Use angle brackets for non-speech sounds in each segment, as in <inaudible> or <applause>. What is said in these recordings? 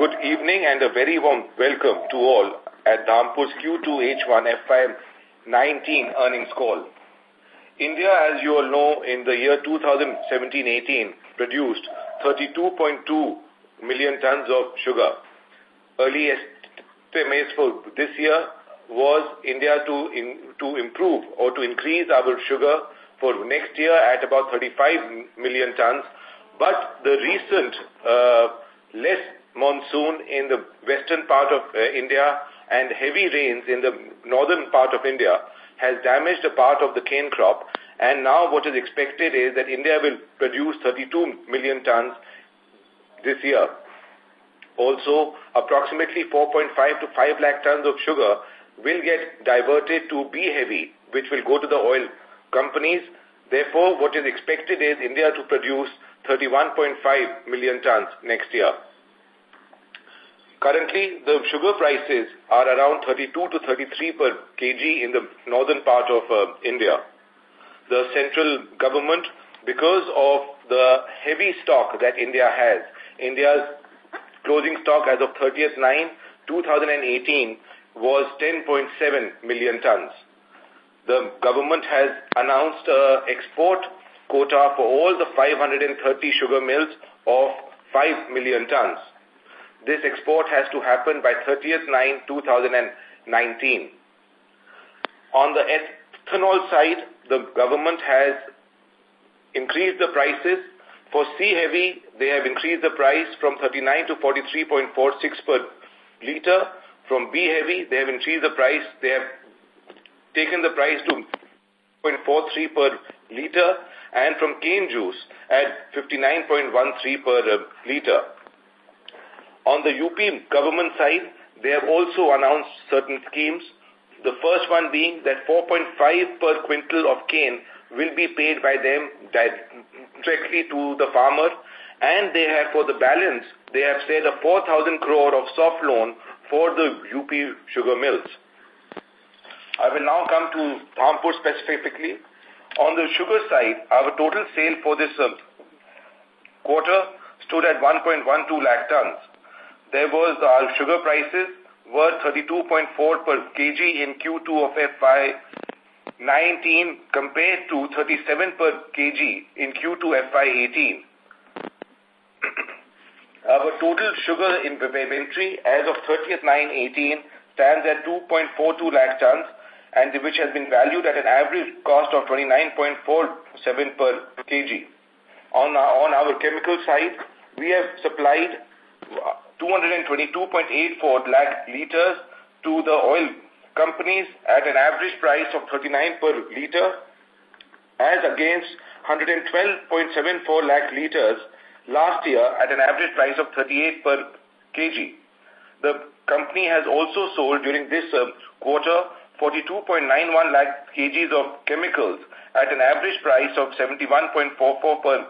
Good evening and a very warm welcome to all at Dhampur's Q2 H1 FY19 earnings call. India, as you all know, in the year 2017-18, produced 32.2 million tons of sugar. Early estimates for this year was India to, in, to improve or to increase our sugar for next year at about 35 million tons. But the recent uh, less monsoon in the western part of uh, India and heavy rains in the northern part of India has damaged a part of the cane crop. And now what is expected is that India will produce 32 million tons this year. Also, approximately 4.5 to 5 lakh tons of sugar will get diverted to B-heavy, which will go to the oil companies. Therefore, what is expected is India to produce 31.5 million tons next year. Currently, the sugar prices are around 32 to 33 per kg in the northern part of uh, India. The central government, because of the heavy stock that India has, India's closing stock as of 30th 9, 2018 was 10.7 million tons. The government has announced an export quota for all the 530 sugar mills of 5 million tons. This export has to happen by 30th 9, 2019. On the ethanol side, the government has increased the prices. For C-heavy, they have increased the price from 39 to 43.46 per liter from B-Heavy, they have increased the price. They have taken the price to 0.43 per liter and from cane juice at 59.13 per uh, liter. On the UP government side, they have also announced certain schemes. The first one being that 4.5 per quintal of cane will be paid by them directly to the farmer and they have for the balance, they have said a 4,000 crore of soft loan for the UP sugar mills. I will now come to Dhampur specifically. On the sugar side, our total sale for this uh, quarter stood at 1.12 lakh tons. There was our sugar prices were 32.4 per kg in Q2 of FY 19 compared to 37 per kg in Q2 FY 18. <clears throat> Our total sugar in inventory as of 30th 9-18 stands at 2.42 lakh tons and which has been valued at an average cost of 29.47 per kg. On our, on our chemical side, we have supplied uh, 222.84 lakh liters to the oil companies at an average price of 39 per liter as against 112.74 lakh liters last year at an average price of 38 per kg. The company has also sold during this uh, quarter 42.91 lakh kgs of chemicals at an average price of 71.44 per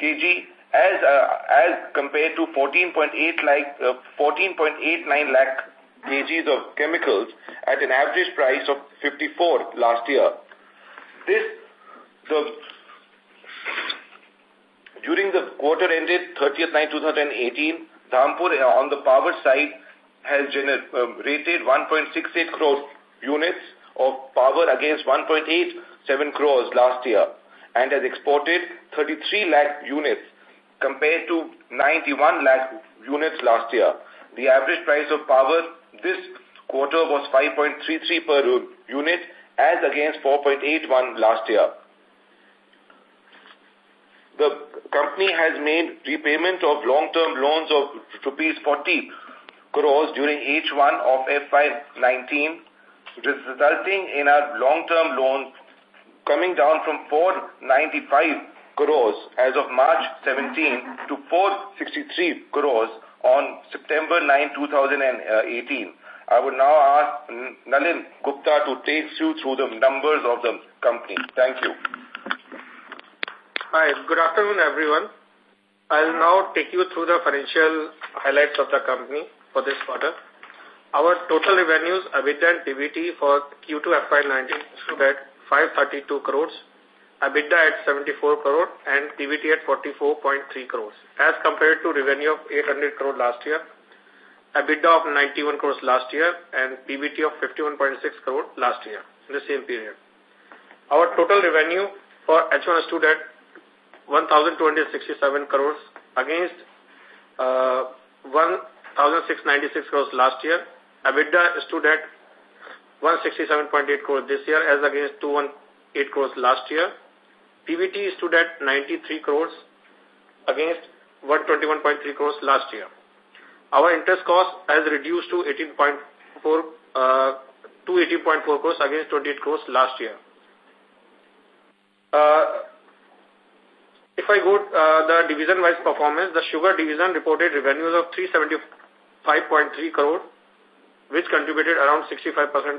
kg as uh, as compared to 14.8 lakh uh, 14.89 lakh kgs of chemicals at an average price of 54 last year. This the during the quarter ended 30th 9 2018, Dhampur uh, on the power side has generated rated 1.68 crore units of power against 1.87 crores last year and has exported 33 lakh units compared to 91 lakh units last year. The average price of power this quarter was 5.33 per unit as against 4.81 last year. The company has made repayment of long-term loans of rupees 40 crores during H1 of FY19, resulting in our long-term loan coming down from 495 crores as of March 17 to 463 crores on September 9, 2018. Uh, I would now ask Nalin Gupta to take you through the numbers of the company. Thank you. Hi, good afternoon, everyone. I'll now take you through the financial highlights of the company for this quarter. Our total revenues, EBITDA and PBT for Q2 FY19 stood at 532 crores, EBITDA at 74 crore and PBT at 44.3 crores, as compared to revenue of 800 crore last year EBITDA of 91 crores last year and PBT of 51.6 crore last year in the same period. Our total revenue for H1 stood at 1,267 crores against uh, 1,696 crores last year. EBITDA stood at 167.8 crores this year as against 218 crores last year. PBT stood at 93 crores against 121.3 crores last year. Our interest cost has reduced to 18.4 uh, to 18.4 crores against 28 crores last year. Uh, if I go uh, the division-wise performance, the sugar division reported revenues of 375.3 crore, which contributed around 65%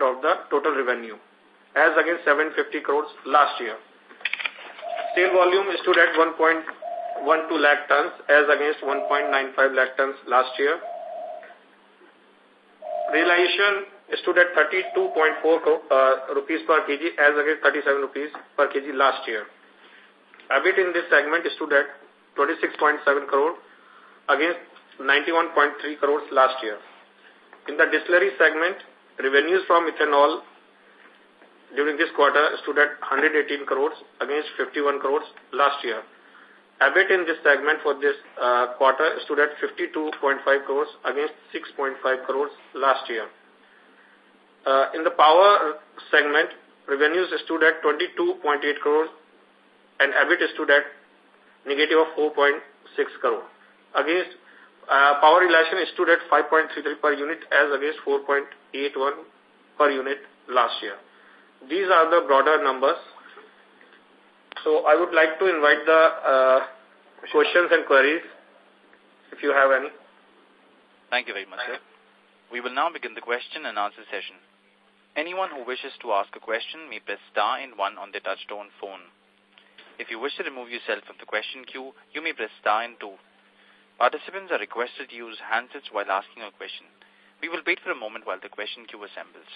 of the total revenue, as against 750 crores last year. Sale volume stood at 1.12 lakh tons, as against 1.95 lakh tons last year. Realization stood at 32.4 uh, rupees per kg as against 37 rupees per kg last year. EBIT in this segment stood at 26.7 crore against 91.3 crores last year. In the distillery segment, revenues from ethanol during this quarter stood at 118 crores against 51 crores last year. EBIT in this segment for this uh, quarter stood at 52.5 crores against 6.5 crores last year. Uh, in the power segment, revenues stood at 22.8 crores and EBIT stood at negative of 4.6 crore. Against uh, power realization stood at 5.33 per unit as against 4.81 per unit last year. These are the broader numbers so I would like to invite the uh, questions and queries, if you have any. Thank you very much, sir. We will now begin the question and answer session. Anyone who wishes to ask a question may press star and one on their touchtone phone. If you wish to remove yourself from the question queue, you may press star and two. Participants are requested to use handsets while asking a question. We will wait for a moment while the question queue assembles.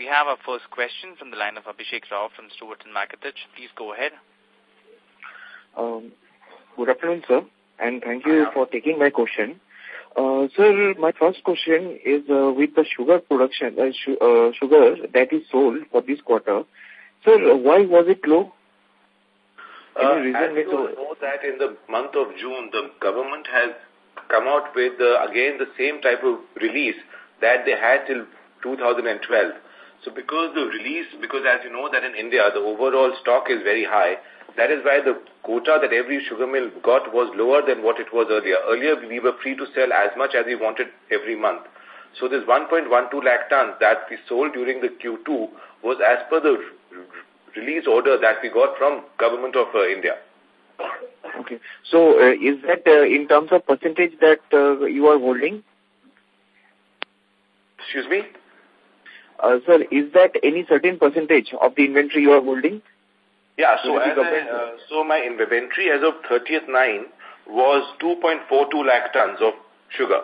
We have our first question from the line of Abhishek Rao from Stewart and Mackertich. Please go ahead. Um, good afternoon, sir, and thank you for taking my question. Uh, sir, my first question is uh, with the sugar production, uh, uh, sugar that is sold for this quarter. Sir, why was it low? Uh, as you know that in the month of June, the government has come out with, uh, again, the same type of release that they had till 2012. So because the release, because as you know that in India, the overall stock is very high, that is why the quota that every sugar mill got was lower than what it was earlier. Earlier, we were free to sell as much as we wanted every month. So this 1.12 lakh tons that we sold during the Q2 was as per the release order that we got from government of uh, India. Okay. So uh, is that uh, in terms of percentage that uh, you are holding? Excuse me? Uh, sir, is that any certain percentage of the inventory you are holding? Yeah, so, as I, uh, so my inventory as of 30th 9 was 2.42 lakh tons of sugar.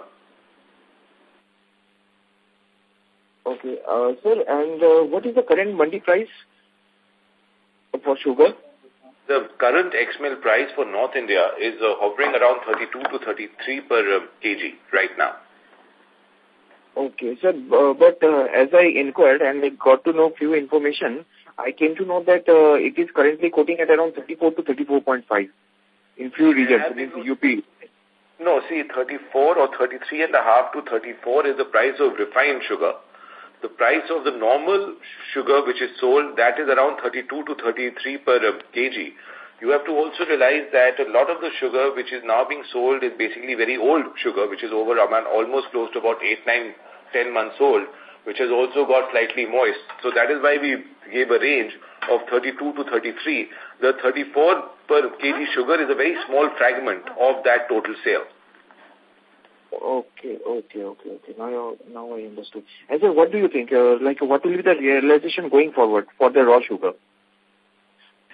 Okay, uh, sir, and uh, what is the current mandi price for sugar? The current ex-mill price for North India is uh, hovering around 32 to 33 per uh, kg right now. Okay, sir, but uh, as I inquired and I got to know few information, I came to know that uh, it is currently quoting at around 34 to 34.5 in few regions, means UP. No, see, 34 or 33 and a half to 34 is the price of refined sugar. The price of the normal sugar which is sold, that is around 32 to 33 per kg. You have to also realize that a lot of the sugar which is now being sold is basically very old sugar, which is over almost close to about 8, 9, 10 months old, which has also got slightly moist. So that is why we gave a range of 32 to 33. The 34 per kg sugar is a very small fragment of that total sale. Okay, okay, okay, okay. Now, now I understood. And so what do you think? Uh, like, what will be the realization going forward for the raw sugar?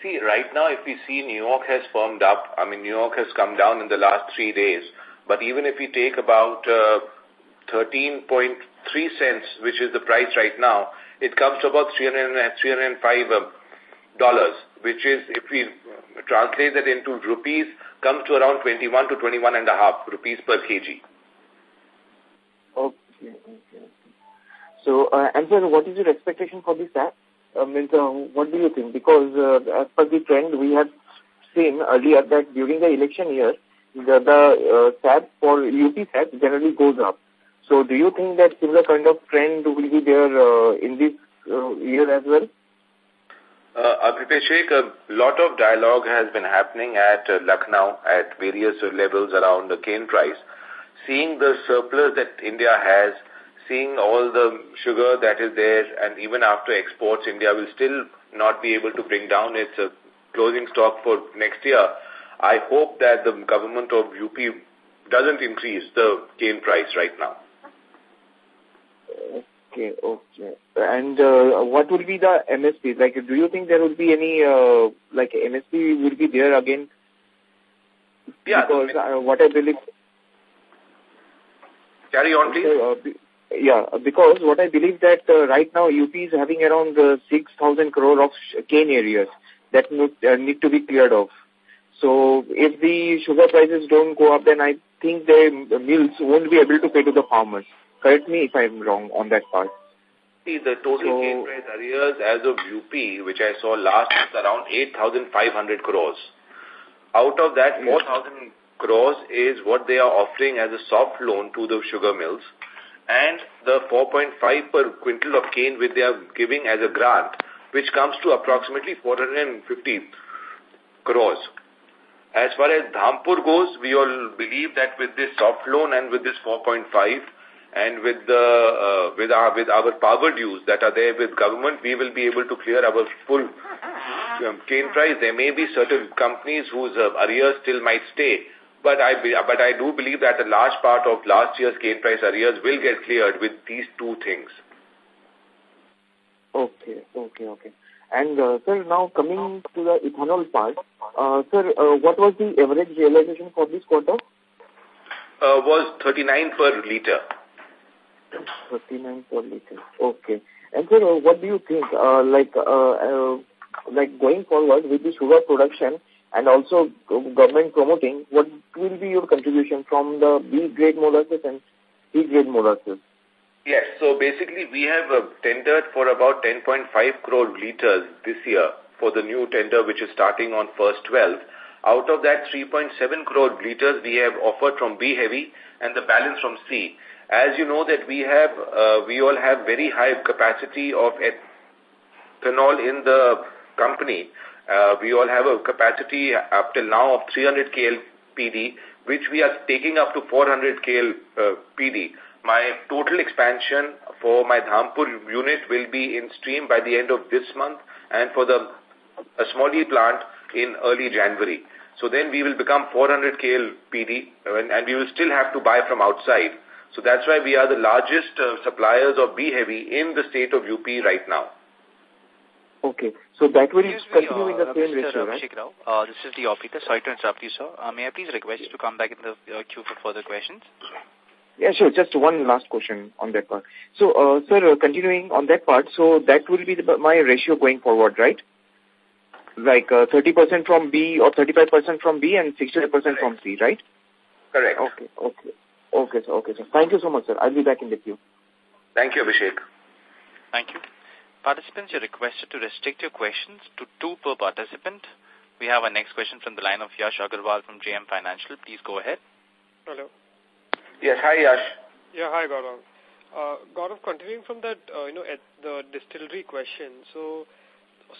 See, right now, if we see New York has firmed up, I mean, New York has come down in the last three days, but even if we take about uh, 13.3 cents, which is the price right now, it comes to about 300, 305 um, dollars, which is, if we translate that into rupees, comes to around 21 to 21 and a half rupees per kg. Okay, okay. So, uh, and sir, what is your expectation for this app? I mean, uh, what do you think? Because uh, as per the trend, we have seen earlier that during the election year, the, the uh, SAP for UP SAP generally goes up. So do you think that similar kind of trend will be there uh, in this uh, year as well? Uh, Sheikh, a lot of dialogue has been happening at uh, Lucknow at various levels around the cane price. Seeing the surplus that India has, seeing all the sugar that is there, and even after exports, India will still not be able to bring down its uh, closing stock for next year. I hope that the government of UP doesn't increase the cane price right now. Okay, okay. And uh, what will be the MSP? Like, do you think there will be any, uh, like, MSP will be there again? Yeah. Because uh, what I believe... Carry on, please. Uh, yeah, because what I believe that uh, right now UP is having around uh, 6,000 crore of cane areas that need, uh, need to be cleared off. So if the sugar prices don't go up, then I think the mills won't be able to pay to the farmers. Correct me if I'm wrong on that part. See, the total so, cane price arrears as of UP, which I saw last, is around 8,500 crores. Out of that, hmm. 4,000 crores is what they are offering as a soft loan to the sugar mills. And the 4.5 per quintal of cane which they are giving as a grant, which comes to approximately 450 crores. As far as Dhampur goes, we all believe that with this soft loan and with this 4.5, and with the uh, with our with our power dues that are there with government, we will be able to clear our full um, cane price. There may be certain companies whose uh, arrears still might stay, but I but I do believe that a large part of last year's cane price arrears will get cleared with these two things. Okay, okay, okay. And uh, sir, now coming to the ethanol part, uh, sir, uh, what was the average realization for this quarter? Uh, was 39 per liter. 39 per liter. Okay. And sir, uh, what do you think, uh, like, uh, uh, like going forward with the sugar production and also government promoting, what will be your contribution from the B grade molasses and C grade molasses? Yes, so basically we have uh, tendered for about 10.5 crore liters this year for the new tender which is starting on first 12. Out of that 3.7 crore liters we have offered from B heavy and the balance from C. As you know that we have, uh, we all have very high capacity of ethanol in the company. Uh, we all have a capacity up till now of 300 KL PD, which we are taking up to 400 KL uh. My total expansion for my Dhampur unit will be in stream by the end of this month and for the Asmoli plant in early January. So then we will become 400 KL PD and, and we will still have to buy from outside. So that's why we are the largest uh, suppliers of B-heavy in the state of UP right now. Okay. So that will continue in the uh, same ratio, right? Rao, uh, this is the operator. Sorry to interrupt you, sir. Uh, may I please request you to come back in the uh, queue for further questions? Yeah, sure. Just one last question on that part. So, uh, sir, uh, continuing on that part, so that will be the, my ratio going forward, right? Like 30% uh, from B or 35% from B and 65% from C, right? Correct. Okay, okay. Okay, sir. Okay, sir. Thank you so much, sir. I'll be back in the queue. Thank you, Abhishek. Thank you. Participants, you're requested to restrict your questions to two per participant. We have our next question from the line of Yash Agarwal from JM Financial. Please go ahead. Hello. Yes, hi Yash. Yeah, hi Gaurav. Uh, Gaurav, continuing from that, uh, you know, at the distillery question, so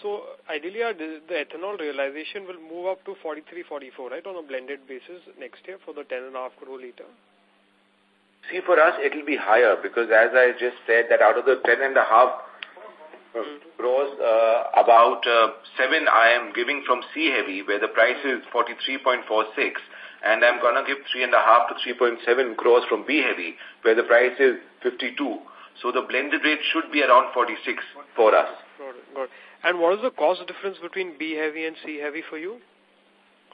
so ideally the, the ethanol realization will move up to 43, 44, right, on a blended basis next year for the 10.5 crore liter? See, for us, it will be higher because as I just said that out of the 10 and a half crores, uh, about uh, 7 I am giving from C heavy where the price is 43.46 and I'm going to give 3.5 to 3.7 crores from B heavy where the price is 52. So the blended rate should be around 46 for us. Got it, got it. And what is the cost difference between B heavy and C heavy for you?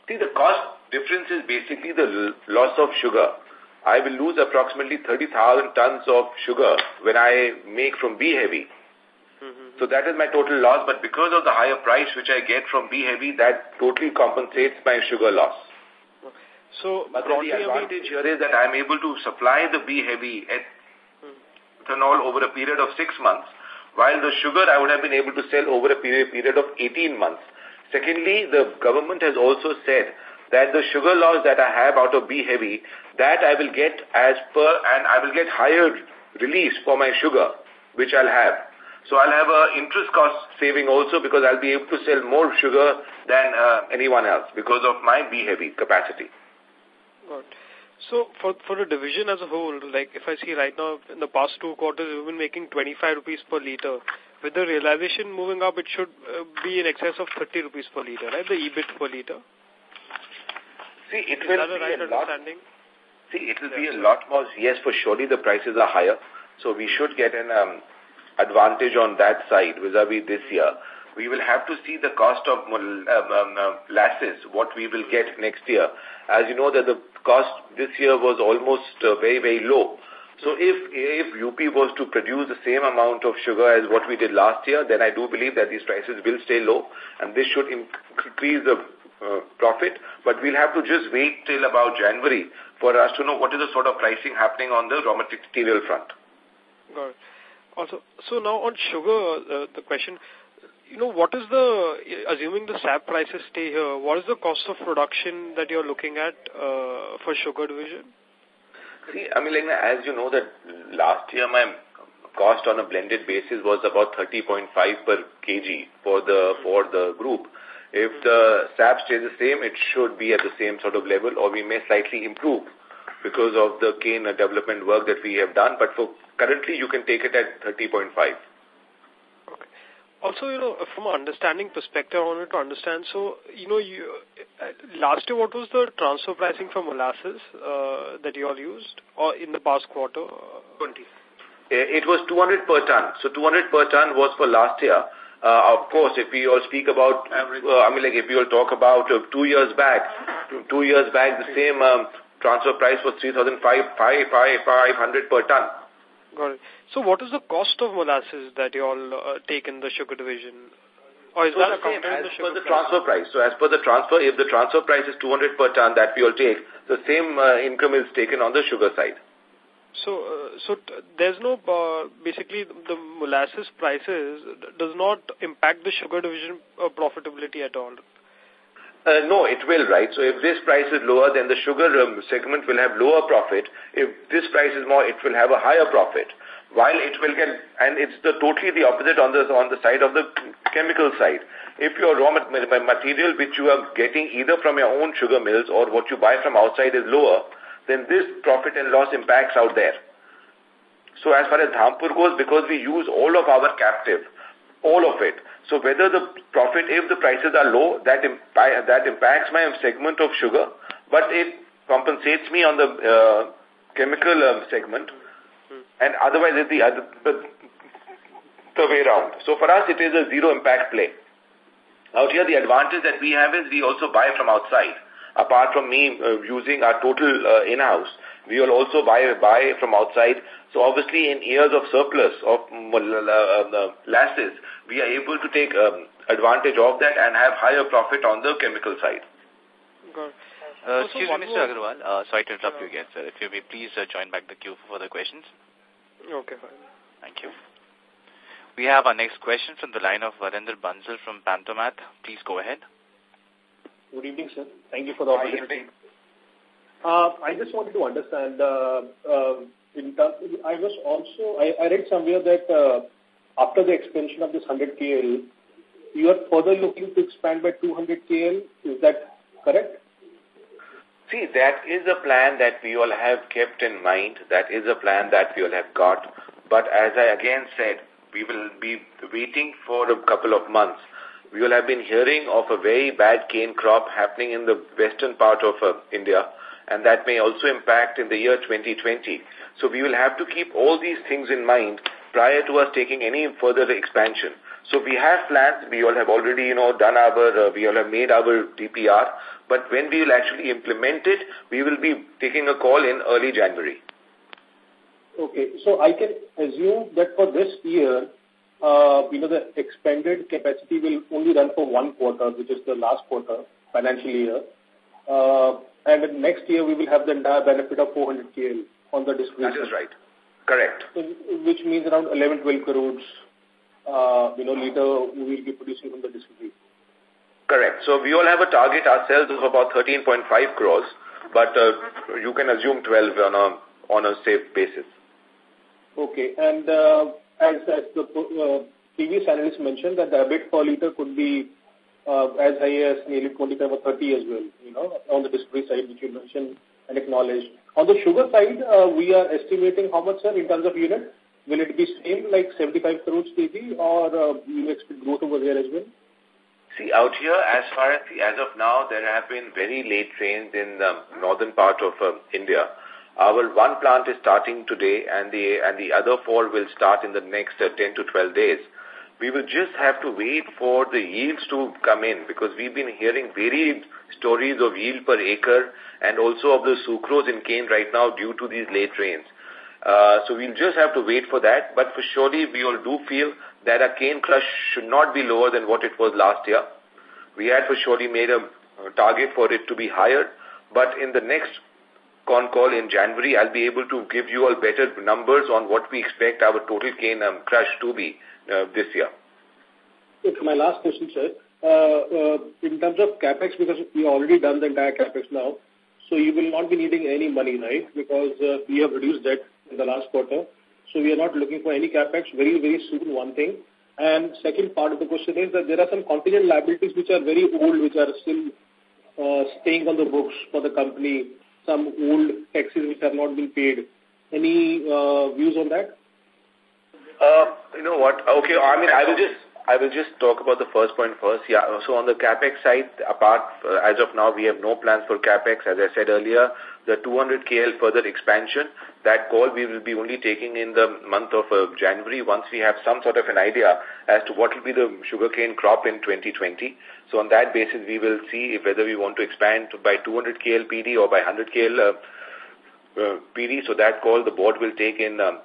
See, the cost difference is basically the loss of sugar. I will lose approximately 30,000 tons of sugar when I make from B heavy. Mm -hmm. So that is my total loss, but because of the higher price which I get from B heavy, that totally compensates my sugar loss. So, but the advantage here is that I'm able to supply the B heavy ethanol over a period of six months, while the sugar I would have been able to sell over a period, period of 18 months. Secondly, the government has also said that the sugar loss that I have out of B heavy, that I will get as per, and I will get higher release for my sugar, which I'll have. So I'll have a interest cost saving also because I'll be able to sell more sugar than uh, anyone else because of my B heavy capacity. Good. So for for the division as a whole, like if I see right now in the past two quarters, we've been making 25 rupees per liter. With the realization moving up, it should uh, be in excess of 30 rupees per liter, right? The EBIT per liter. See, it will be right a lot, See, it will be a lot more. Yes, for surely the prices are higher. So we should get an um, advantage on that side vis-a-vis -vis this year. We will have to see the cost of um, um, uh, what we will get next year. As you know that the cost this year was almost uh, very, very low. So if, if UP was to produce the same amount of sugar as what we did last year, then I do believe that these prices will stay low and this should increase the uh, profit, but we'll have to just wait till about January for us to know what is the sort of pricing happening on the raw material front. Got it. Also, so now on sugar, uh, the question, you know, what is the, assuming the SAP prices stay here, what is the cost of production that you're looking at uh, for sugar division? See, I mean, like, as you know that last year my cost on a blended basis was about 30.5 per kg for the, for the group. If the SAP stays the same, it should be at the same sort of level or we may slightly improve because of the cane development work that we have done. But for currently, you can take it at 30.5. Okay. Also, you know, from an understanding perspective, I wanted to understand. So, you know, you, uh, last year, what was the transfer pricing for molasses uh, that you all used or in the past quarter? 20. It was 200 per ton. So 200 per ton was for last year. Uh, of course, if we all speak about, uh, I mean, like if we all talk about uh, two years back, two years back, the same um, transfer price was 3,500 per ton. Got it. So what is the cost of molasses that you all uh, take in the sugar division? Or is so that accounted in the sugar per the price? transfer price. So as per the transfer, if the transfer price is 200 per ton that we all take, the same uh, income is taken on the sugar side. So, uh, so there's no, uh, basically the molasses prices does not impact the sugar division uh, profitability at all. Uh, no, it will, right? So if this price is lower, then the sugar um, segment will have lower profit. If this price is more, it will have a higher profit. While it will get, and it's the totally the opposite on the on the side of the chemical side. If your raw material which you are getting either from your own sugar mills or what you buy from outside is lower, then this profit and loss impacts out there. So as far as Dhampur goes, because we use all of our captive, all of it. So whether the profit, if the prices are low, that, impi that impacts my segment of sugar, but it compensates me on the uh, chemical uh, segment, and otherwise it's the, other, the, the way around. So for us, it is a zero impact play. Out here, the advantage that we have is we also buy from outside apart from me uh, using our total uh, in-house, we will also buy buy from outside. So obviously in years of surplus of uh, uh, lasses, we are able to take um, advantage of that and have higher profit on the chemical side. Uh, excuse me, Mr. Agarwal. Uh, sorry to interrupt you again, sir. If you may please uh, join back the queue for further questions. Okay, fine. Thank you. We have our next question from the line of Varinder Bansal from Pantomath. Please go ahead. Good evening, sir. Thank you for the opportunity. Uh, I just wanted to understand, uh, uh, in terms, I was also, I, I read somewhere that uh, after the expansion of this 100 KL, you are further looking to expand by 200 KL. Is that correct? See, that is a plan that we all have kept in mind. That is a plan that we all have got. But as I again said, we will be waiting for a couple of months we will have been hearing of a very bad cane crop happening in the western part of uh, India, and that may also impact in the year 2020. So we will have to keep all these things in mind prior to us taking any further expansion. So we have plans, we all have already, you know, done our, uh, we all have made our DPR, but when we will actually implement it, we will be taking a call in early January. Okay, so I can assume that for this year, uh, you know, the expanded capacity will only run for one quarter, which is the last quarter, financial year. Uh, and next year we will have the entire benefit of 400 KL on the display. That is right. Correct. So, which means around 11, 12 crores, uh, you know, liter we will be producing from the distillery. Correct. So we all have a target ourselves of about 13.5 crores, but uh, you can assume 12 on a on a safe basis. Okay. And uh, as, as the uh, previous analyst mentioned, that the EBIT per liter could be uh, as high as nearly 25 or 30 as well, you know, on the distillery side, which you mentioned and acknowledged. On the sugar side, uh, we are estimating how much, sir, in terms of unit? Will it be same like 75 crores kg or uh, you expect growth over there as well? See, out here, as far as, as of now, there have been very late trains in the northern part of uh, India. Our one plant is starting today and the, and the other four will start in the next uh, 10 to 12 days. We will just have to wait for the yields to come in because we've been hearing varied stories of yield per acre and also of the sucrose in cane right now due to these late rains. Uh, so we'll just have to wait for that. But for surely we all do feel that our cane crush should not be lower than what it was last year. We had for surely made a target for it to be higher. But in the next con call in January, I'll be able to give you all better numbers on what we expect our total cane um, crush to be uh, this year. Okay, my last question, sir. Uh, uh, in terms of capex, because we already done the entire capex now, so you will not be needing any money, right? Because uh, we have reduced debt in the last quarter. So we are not looking for any capex very, very soon, one thing. And second part of the question is that there are some contingent liabilities which are very old, which are still uh, staying on the books for the company, some old taxes which have not been paid. Any uh, views on that? Uh, you know what? Okay, I mean, I will just I will just talk about the first point first. Yeah, so on the capex side, apart uh, as of now, we have no plans for capex. As I said earlier, the 200 KL further expansion, that call we will be only taking in the month of uh, January once we have some sort of an idea as to what will be the sugarcane crop in 2020. So on that basis, we will see if whether we want to expand by 200 KL PD or by 100 KL uh, uh, PD. So that call the board will take in um,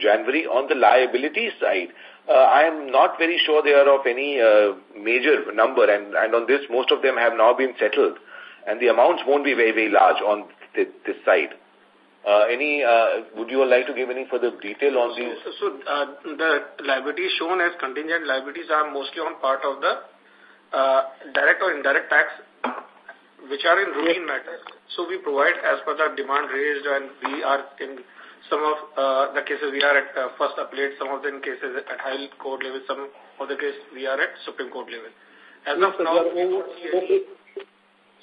January. On the liability side, uh, I am not very sure they are of any uh, major number, and, and on this, most of them have now been settled, and the amounts won't be very, very large on th this side. Uh, any, uh, would you like to give any further detail on these? So, so uh, the liabilities shown as contingent liabilities are mostly on part of the uh, direct or indirect tax, which are in routine matters. So we provide as per the demand raised and we are in some of uh, the cases we are at uh, first appellate, some of them cases at high court level, some of the cases we are at Supreme Court level. As yes, of now, over,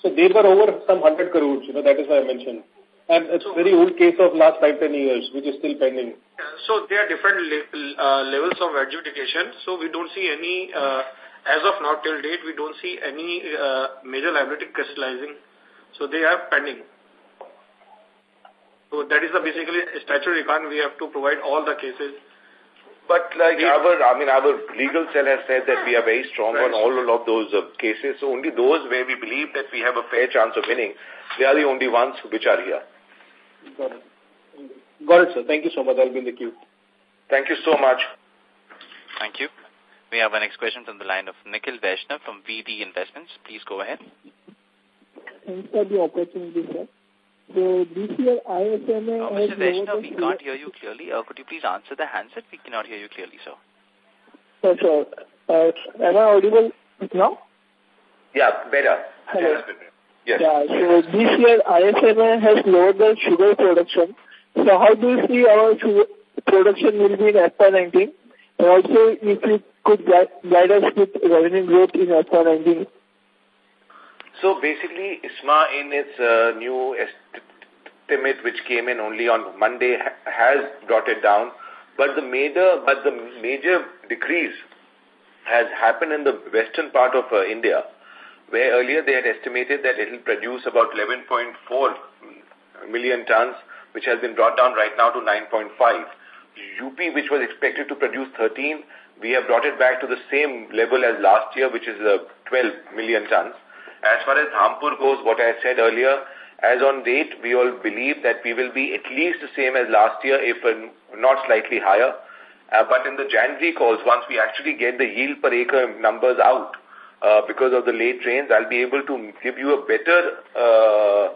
so they were over some 100 crores, you know, that is why I mentioned. And it's so, very old case of last five, ten years, which is still pending. So there are different le uh, levels of adjudication. So we don't see any, uh, as of now till date, we don't see any uh, major liability crystallizing. So they are pending. So that is the basically statutory requirement. We have to provide all the cases. But like yeah. our, I mean, our legal cell has said that we are very strong right. on all of those uh, cases. So only those where we believe that we have a fair chance of winning, they are the only ones which are here. Got it. Got it, sir. Thank you so much. I'll be in the queue. Thank you so much. Thank you. We have our next question from the line of Nikhil Vaishnav from VD Investments. Please go ahead. Thanks for the opportunity, sir. So this year ISMA uh, Mr. Vaishnav, we can't hear you clearly. Uh, could you please answer the handset? We cannot hear you clearly, sir. Sure, sure. Uh, am I audible now? Yeah, better. Hello. Yes. Yeah, so this year ISMA has lowered the sugar production. So how do you see our sugar production will be in FY19? And also if you could guide, guide us with revenue growth in FY19 so basically, ISMA in its uh, new estimate, which came in only on Monday, ha has brought it down. But the major, but the major decrease has happened in the western part of uh, India, where earlier they had estimated that it will produce about 11.4 million tons, which has been brought down right now to 9.5. UP, which was expected to produce 13, we have brought it back to the same level as last year, which is uh, 12 million tons. As far as Dhampur goes, what I said earlier, as on date, we all believe that we will be at least the same as last year, if not slightly higher. Uh, but in the January calls, once we actually get the yield per acre numbers out, uh, because of the late rains, I'll be able to give you a better uh,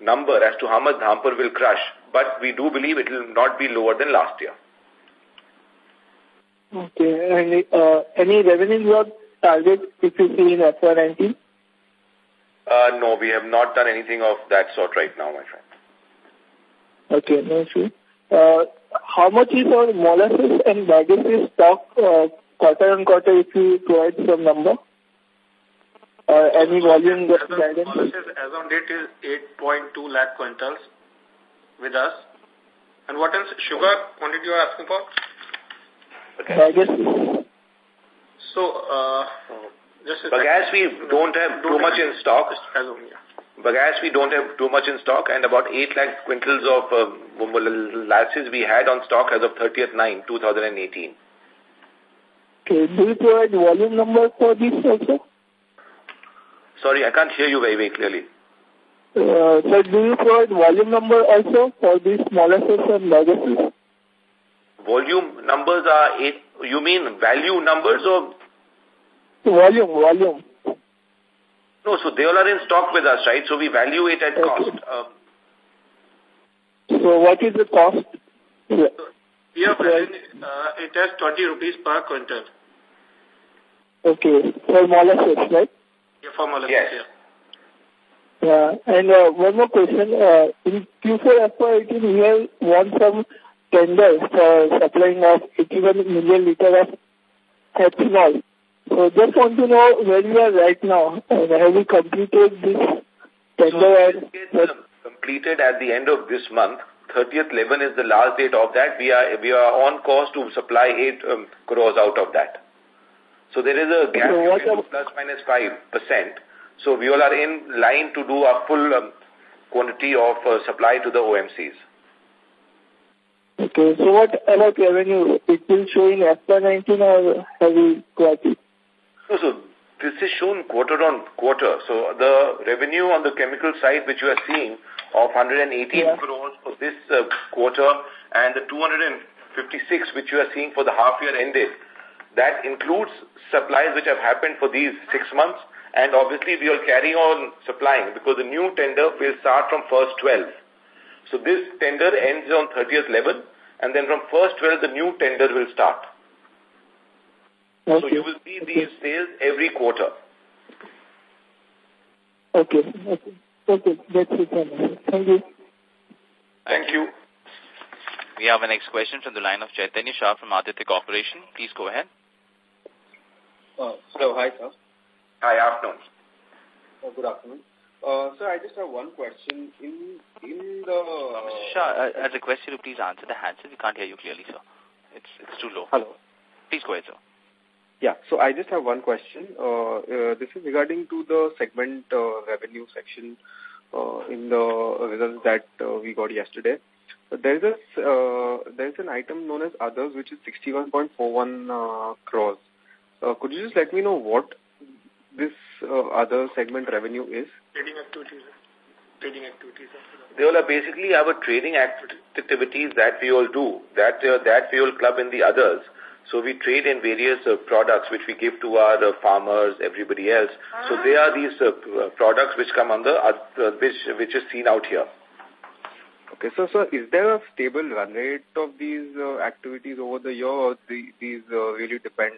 number as to how much Dhampur will crush. But we do believe it will not be lower than last year. Okay. And uh, any revenue growth target if you see in FY19? Uh, no, we have not done anything of that sort right now, my friend. Okay, no issue. Uh, how much is our molasses and bagasse stock uh, quarter on quarter if you provide some number? Uh, any volume guidance? As on date is 8.2 lakh quintals with us. And what else? Sugar what quantity you are asking for? Okay. Bagasse. So, uh, just a Bagasse we don't have too much in stock. As. Bagasse we don't have too much in stock and about 8 lakh quintals of uh, molasses we had on stock as of 30th 9, 2018. Okay. Do you provide volume number for this also? Sorry, I can't hear you very, very clearly. Uh, so do you provide volume number also for these molasses and bagasse? Volume numbers are eight. You mean value numbers or? Volume, volume. No, so they all are in stock with us, right? So we value it at Okay. cost. Um, So what is the cost? We are valuing, uh, it has 20 rupees per quintal. Okay, for molasses, right? Yeah, for molasses, Yes. yeah. Yeah, and uh, one more question. Uh, in Q4 FY18, we have won some tenders for supplying of 81 million liter of ethanol. So just want to know where we are right now and have we completed this tender and It gets um, completed at the end of this month. 30th 11 is the last date of that. We are we are on course to supply 8 um, crores out of that. So there is a gap So what between ab- plus minus 5%. So we all are in line to do a full um, quantity of uh, supply to the OMCs. Okay, so what about revenue? It will show in FY19 or have we got it? No, so this is shown quarter on quarter. So the revenue on the chemical side, which you are seeing, of 118 Yeah. crores for this uh, quarter and the 256 which you are seeing for the half year ended, that includes supplies which have happened for these six months and obviously we will carry on supplying because the new tender will start from first 12. So this tender ends on 30th 11 and then from first 12 the new tender will start. So you will see these sales every quarter. Okay, okay. Okay, that's it. from my. Thank you. Thank you. We have a next question from the line of Chaitanya Shah from Aditya Corporation. Please go ahead. Uh, hello, hi sir. Hi, afternoon. Uh, good afternoon. Uh, sir, I just have one question. In in the Uh, Mr. Shah, I, I request you to please answer the handset. We can't hear you clearly, sir. It's it's too low. hello. Please go ahead, sir. Yeah, so I just have one question. Uh, uh, this is regarding to the segment uh, revenue section uh, in the results that uh, we got yesterday. Uh, there is a uh, there is an item known as others, which is 61.41 uh, crores. Uh, could you just let me know what this uh, other segment revenue is? Trading activities. Trading activities. They all are basically our trading act- activities that we all do, that uh, that we all club in the others. So we trade in various uh, products which we give to our uh, farmers, everybody else. So they are these uh, uh, products which come under, uh, which, which is seen out here. Okay, so sir, is there a stable run rate of these uh, activities over the year, or the, these uh, really depend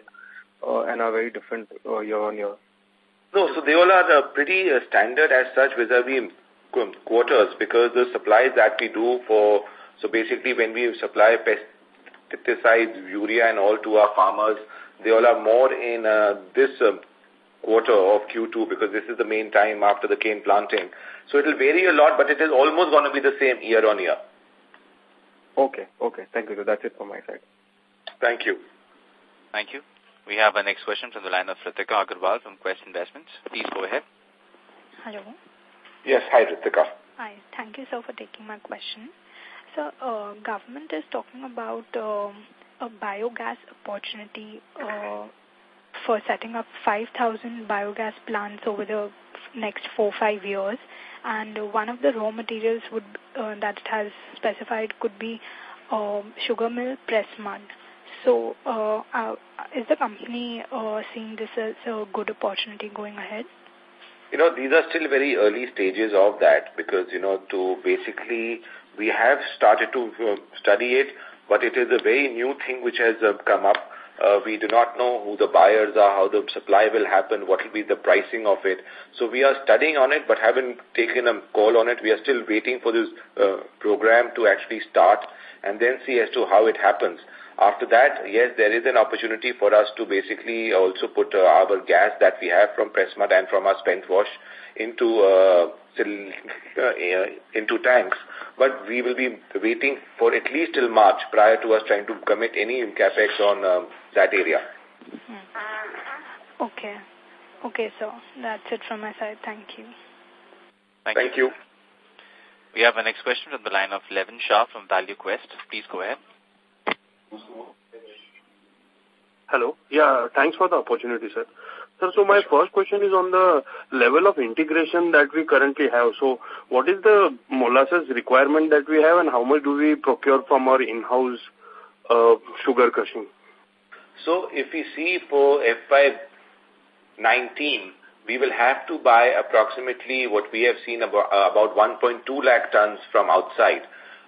and are very different uh, year on year? No, so they all are uh, pretty uh, standard as such vis-a-vis qu- quarters because the supplies that we do for, so basically when we supply pesticides, urea and all to our farmers, they all are more in uh, this uh, quarter of Q2 because this is the main time after the cane planting. So it will vary a lot, but it is almost going to be the same year on year. Okay, okay, thank you. sir. That's it from my side. Thank you. Thank you. We have our next question from the line of Ritika Agarwal from Quest Investments. Please go ahead. Hello. Yes, hi Ritika. Hi. Thank you, sir, for taking my question. So, uh, government is talking about um, a biogas opportunity uh, for setting up 5,000 biogas plants over the next four five years, and uh, one of the raw materials would uh, that it has specified could be um, sugar mill press mud. So, uh, uh, is the company uh, seeing this as a good opportunity going ahead? You know, these are still very early stages of that because, you know, to basically, we have started to uh, study it, but it is a very new thing which has uh, come up. Uh, we do not know who the buyers are, how the supply will happen, what will be the pricing of it. So we are studying on it but haven't taken a call on it. We are still waiting for this uh, program to actually start and then see as to how it happens. After that, yes, there is an opportunity for us to basically also put uh, our gas that we have from Pressmud and from our spent wash into uh, uh, into tanks. But we will be waiting for at least till March prior to us trying to commit any capex on uh, that area. Hmm. Okay. Okay, so that's it from my side. Thank you. Thank, Thank you. you. We have a next question from the line of Levin Shah from Value Quest. Please go ahead. Hello. Yeah, thanks for the opportunity, sir. Sir, so my first question is on the level of integration that we currently have. So what is the molasses requirement that we have and how much do we procure from our in-house uh, sugar crushing? So if we see for FY19, we will have to buy approximately what we have seen about, uh, about 1.2 lakh tons from outside.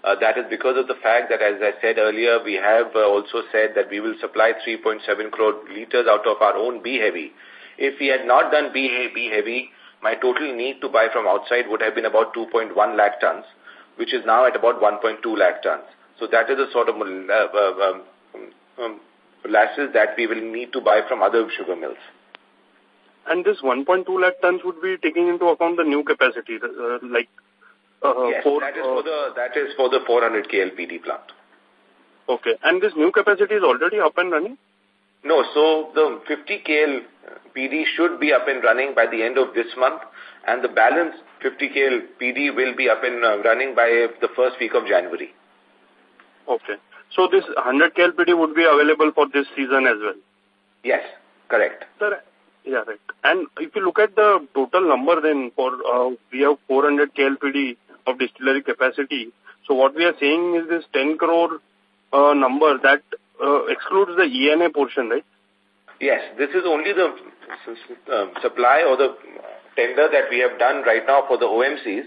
Uh, that is because of the fact that, as I said earlier, we have uh, also said that we will supply 3.7 crore liters out of our own B-heavy. If we had not done B-heavy, my total need to buy from outside would have been about 2.1 lakh tons, which is now at about 1.2 lakh tons. So that is the sort of uh, um, um, molasses that we will need to buy from other sugar mills. And this 1.2 lakh tons would be taking into account the new capacity, uh, like uh, yes, for, that is for the that is for the 400 KLPD plant. Okay, and this new capacity is already up and running. No, so the 50 KL PD should be up and running by the end of this month, and the balance 50 KL PD will be up and uh, running by the first week of January. Okay, so this 100 KL PD would be available for this season as well. Yes, correct. Sir, yeah, right. And if you look at the total number, then for uh, we have 400 KLPD of distillery capacity. So what we are saying is this 10 crore uh, number that uh, excludes the ENA portion, right? Yes, this is only the uh, supply or the tender that we have done right now for the OMCs.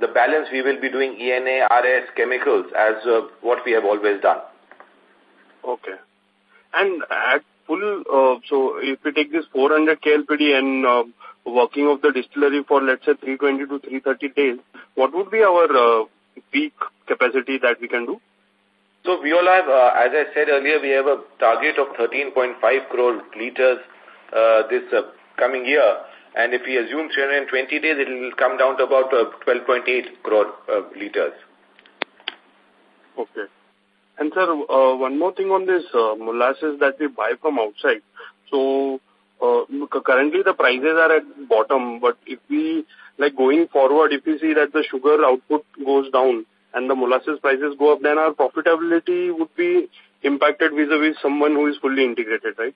The balance we will be doing ENA, RS, chemicals as uh, what we have always done. Okay. And at full, uh, so if we take this 400 KLPD and uh, working of the distillery for let's say 320 to 330 days, what would be our uh, peak capacity that we can do? So we all have, uh, as I said earlier, we have a target of 13.5 crore liters uh, this uh, coming year. And if we assume 320 days, it will come down to about uh, 12.8 crore uh, liters. Okay. And sir, uh, one more thing on this uh, molasses that we buy from outside. So uh, currently the prices are at bottom, but if we, like going forward, if you see that the sugar output goes down and the molasses prices go up, then our profitability would be impacted vis-a-vis -vis someone who is fully integrated, right?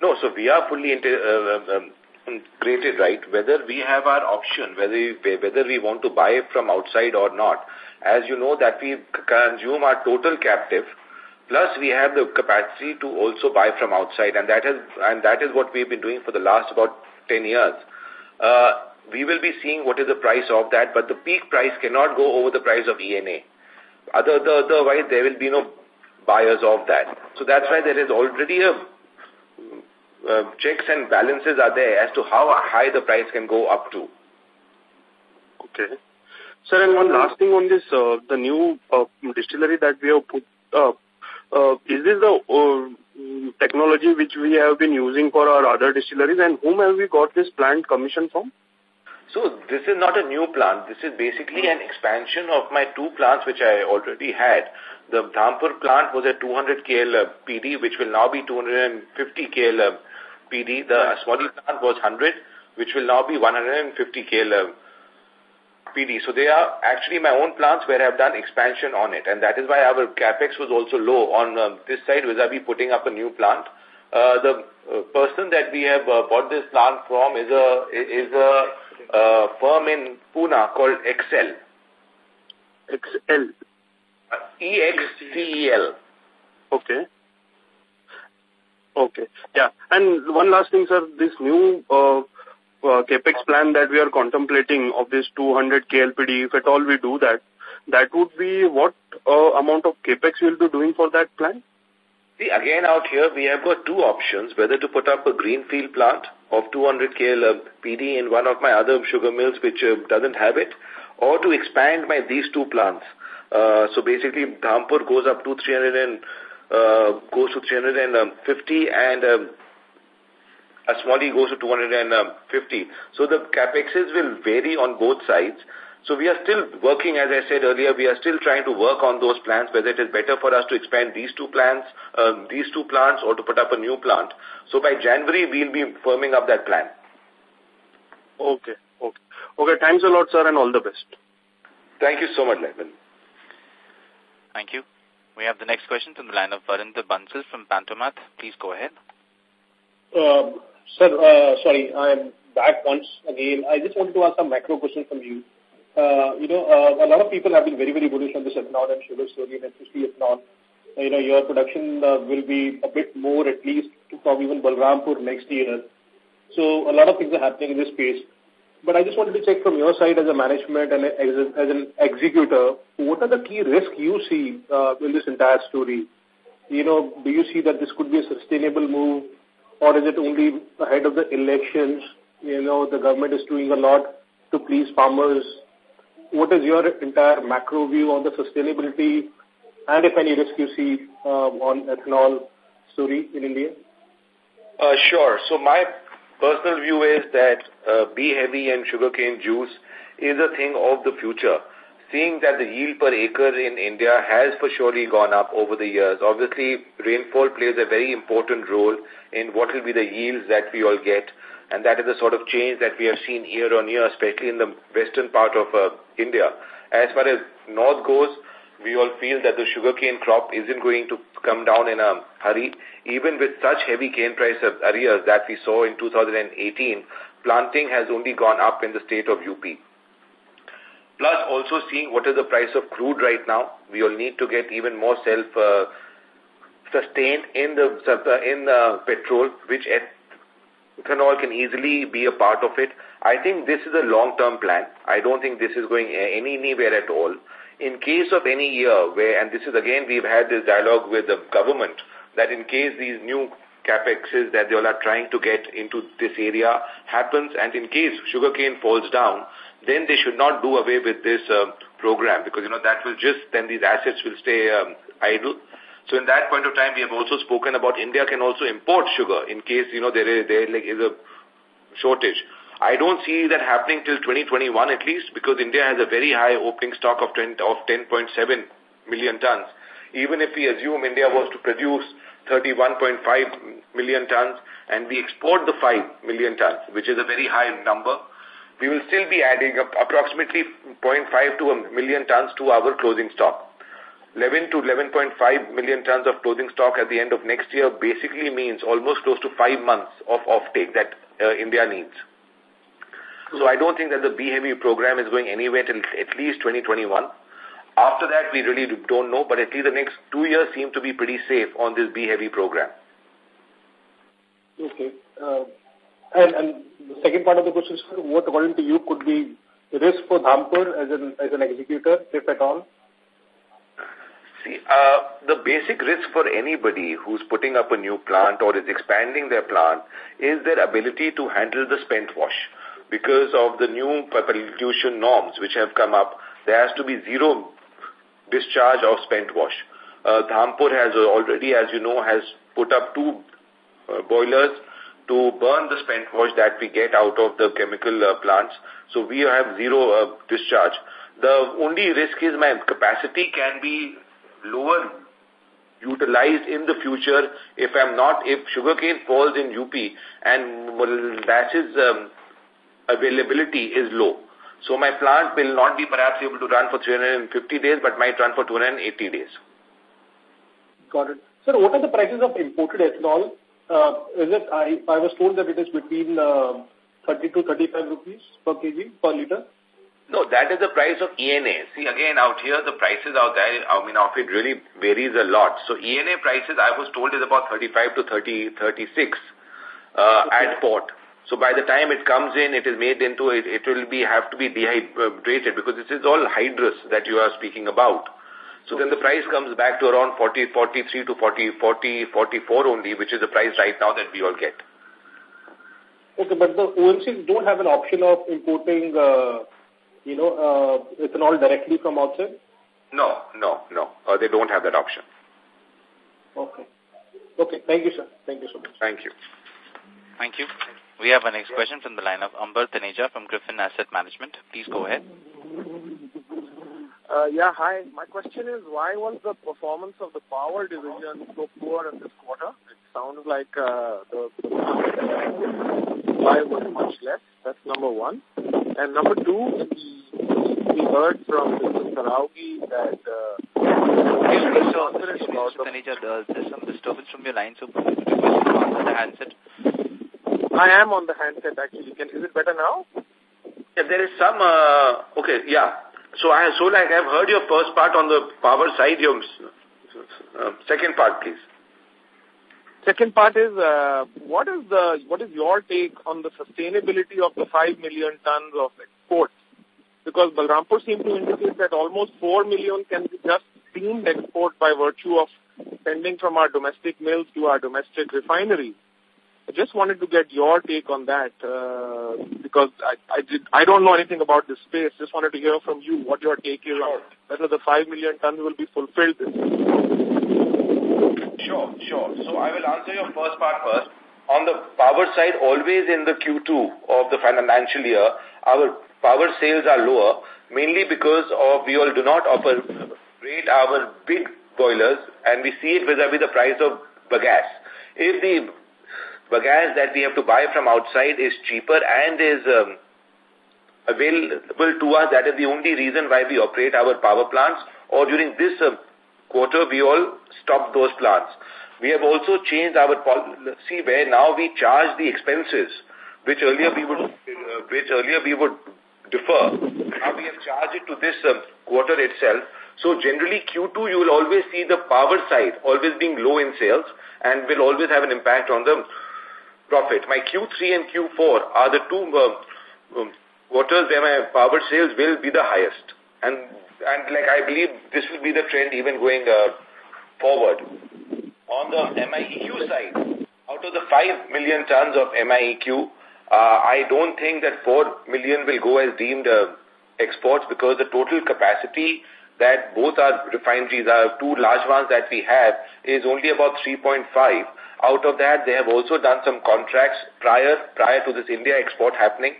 No, so we are fully uh, um, um, integrated, right? Whether we have our option, whether we, whether we want to buy it from outside or not. As you know that we consume our total captive, Plus, we have the capacity to also buy from outside, and that is and that is what we've been doing for the last about 10 years. Uh, we will be seeing what is the price of that, but the peak price cannot go over the price of ENA. Other, the, otherwise, there will be no buyers of that. So that's why there is already a uh, checks and balances are there as to how high the price can go up to. Okay. Sir, and one last thing on this, uh, the new uh, distillery that we have put up, uh, is this the uh, technology which we have been using for our other distilleries and whom have we got this plant commission from? So this is not a new plant. This is basically an expansion of my two plants which I already had. The Dhampur plant was a 200 KL PD which will now be 250 KL PD. The Asmoli plant was 100 which will now be 150 KL PD. So they are actually my own plants where I have done expansion on it. And that is why our capex was also low on um, this side vis-a-vis putting up a new plant. Uh, the uh, person that we have uh, bought this plant from is a is a uh, firm in Pune called Excel. Excel. E-X-C-E-L. Okay. Okay. Yeah. And one last thing, sir. This new uh, uh, capex plan that we are contemplating of this 200 KLPD, if at all we do that, that would be what uh, amount of capex we'll be doing for that plan? See, again out here, we have got two options, whether to put up a greenfield plant of 200 KL uh, PD in one of my other sugar mills which uh, doesn't have it, or to expand my these two plants. Uh, so basically, Dhampur goes up to 300 and, uh, goes to 350 and um, Asmoli goes to 250. So the capexes will vary on both sides. So we are still working, as I said earlier, we are still trying to work on those plans, whether it is better for us to expand these two plants, um, these two plants, or to put up a new plant. So by January, we'll be firming up that plan. Okay, okay. Okay, thanks a lot, sir, and all the best. Thank you so much, Levin. Thank you. We have the next question from the line of Varinder Bansal from Pantomath. Please go ahead. Uh, sir, uh, sorry, I am back once again. I just wanted to ask a macro question from you uh, you know, uh, a lot of people have been very, very bullish on this ethanol and sugar story and especially ethanol. You know, your production uh, will be a bit more at least from even Balrampur next year. So a lot of things are happening in this space. But I just wanted to check from your side as a management and as, a, as an executor, what are the key risks you see uh, in this entire story? You know, do you see that this could be a sustainable move or is it only ahead of the elections? You know, the government is doing a lot to please farmers what is your entire macro view on the sustainability and if any risk you see uh, on ethanol story in India? Uh, sure. So my personal view is that uh, B-heavy and sugarcane juice is a thing of the future. Seeing that the yield per acre in India has for surely gone up over the years. Obviously, rainfall plays a very important role in what will be the yields that we all get and that is the sort of change that we have seen year on year, especially in the western part of uh, India. As far as north goes, we all feel that the sugarcane crop isn't going to come down in a hurry. Even with such heavy cane price areas that we saw in 2018, planting has only gone up in the state of UP. Plus, also seeing what is the price of crude right now, we all need to get even more self uh, sustained in the in the petrol, which at ethanol can easily be a part of it. I think this is a long-term plan. I don't think this is going any anywhere at all. In case of any year where, and this is again, we've had this dialogue with the government, that in case these new capexes that they all are trying to get into this area happens, and in case sugarcane falls down, then they should not do away with this uh, program because, you know, that will just, then these assets will stay um, idle so in that point of time, we have also spoken about India can also import sugar in case, you know, there is, there like, is a shortage. I don't see that happening till 2021 at least because India has a very high opening stock of 10.7 of million tons. Even if we assume India was to produce 31.5 million tons and we export the 5 million tons, which is a very high number, we will still be adding up approximately 0.5 to a million tons to our closing stock. 11 to 11.5 million tons of clothing stock at the end of next year basically means almost close to five months of offtake that uh, India needs. So I don't think that the B-heavy program is going anywhere till at least 2021. After that, we really don't know, but at least the next two years seem to be pretty safe on this B-heavy program. Okay. Uh, and, and the second part of the question is, what according to you could be risk for Dhampur as an, as an executor, if at all? See, uh, the basic risk for anybody who's putting up a new plant or is expanding their plant is their ability to handle the spent wash. Because of the new pollution norms which have come up, there has to be zero discharge of spent wash. Uh, Dhampur has already, as you know, has put up two uh, boilers to burn the spent wash that we get out of the chemical uh, plants. So we have zero uh, discharge. The only risk is my capacity can be lower utilized in the future if I'm not, if sugarcane falls in UP and molasses um, availability is low. So my plant will not be perhaps able to run for 350 days, but might run for 280 days. Got it. Sir, what are the prices of imported ethanol? Uh, is it, I, I was told that it is between uh, 30 to 35 rupees per kg, per liter? No, that is the price of ENA. See, again, out here, the prices out there, I mean, of it really varies a lot. So ENA prices, I was told, is about 35 to 30, 36 uh, at port. So by the time it comes in, it is made into it, it will be have to be dehydrated because this is all hydrous that you are speaking about. So then the price comes back to around 40, 43 to 40, 40, 44 only, which is the price right now that we all get. Okay, but the OMCs don't have an option of importing uh, you know, uh, ethanol directly from outside? No, no, no. Uh, they don't have that option. Okay. Okay. Thank you, sir. Thank you so much. Thank you. Thank you. We have our next question from the line of Amber Taneja from Griffin Asset Management. Please go ahead. Uh, yeah, hi. My question is, why was the performance of the power division so poor in this quarter? It sounds like uh, the, the supply was much less. That's number one. And number two, we, we heard from Mr. Saraogi that... Uh, Mr. Taneja, there's some disturbance from your line, so request you to answer the handset. I am on the handset, actually. Can, is it better now? Yeah, there is some... Uh, okay, yeah. So I so like I've heard your first part on the power side. Your uh, second part, please. Second part is uh, what is the what is your take on the sustainability of the five million tons of exports? Because Balrampur seems to indicate that almost four million can be just deemed export by virtue of sending from our domestic mills to our domestic refineries. I just wanted to get your take on that uh, because I, I did I don't know anything about this space. Just wanted to hear from you what your take is on whether the five million tons will be fulfilled. Sure, sure. So I will answer your first part first. On the power side, always in the Q2 of the financial year, our power sales are lower, mainly because of we all do not operate our big boilers, and we see it vis-a-vis -vis the price of bagasse. If the gas that we have to buy from outside is cheaper and is um, available to us. That is the only reason why we operate our power plants. Or during this uh, quarter, we all stopped those plants. We have also changed our policy where now we charge the expenses, which earlier we would, uh, which earlier we would defer. Now we have charged it to this um, quarter itself. So generally Q2 you will always see the power side always being low in sales and will always have an impact on the profit. My Q3 and Q4 are the two uh, um, quarters where my power sales will be the highest. And, and like I believe this will be the trend even going uh, forward. On the MIEQ side, out of the 5 million tons of MIEQ, uh, I don't think that 4 million will go as deemed uh, exports because the total capacity that both our refineries, our two large ones that we have, is only about 3.5 out of that, they have also done some contracts prior prior to this India export happening.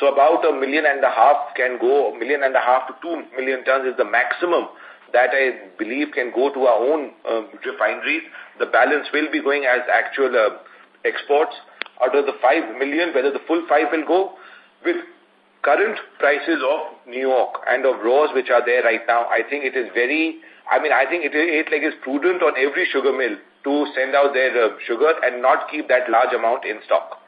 So about a million and a half can go, a million and a half to two million tons is the maximum that I believe can go to our own uh, refineries. The balance will be going as actual uh, exports. Out of the 5 million, whether the full 5 will go, with current prices of New York and of raws which are there right now, I think it is very, I mean, I think it, it like is prudent on every sugar mill to send out their uh, sugar and not keep that large amount in stock.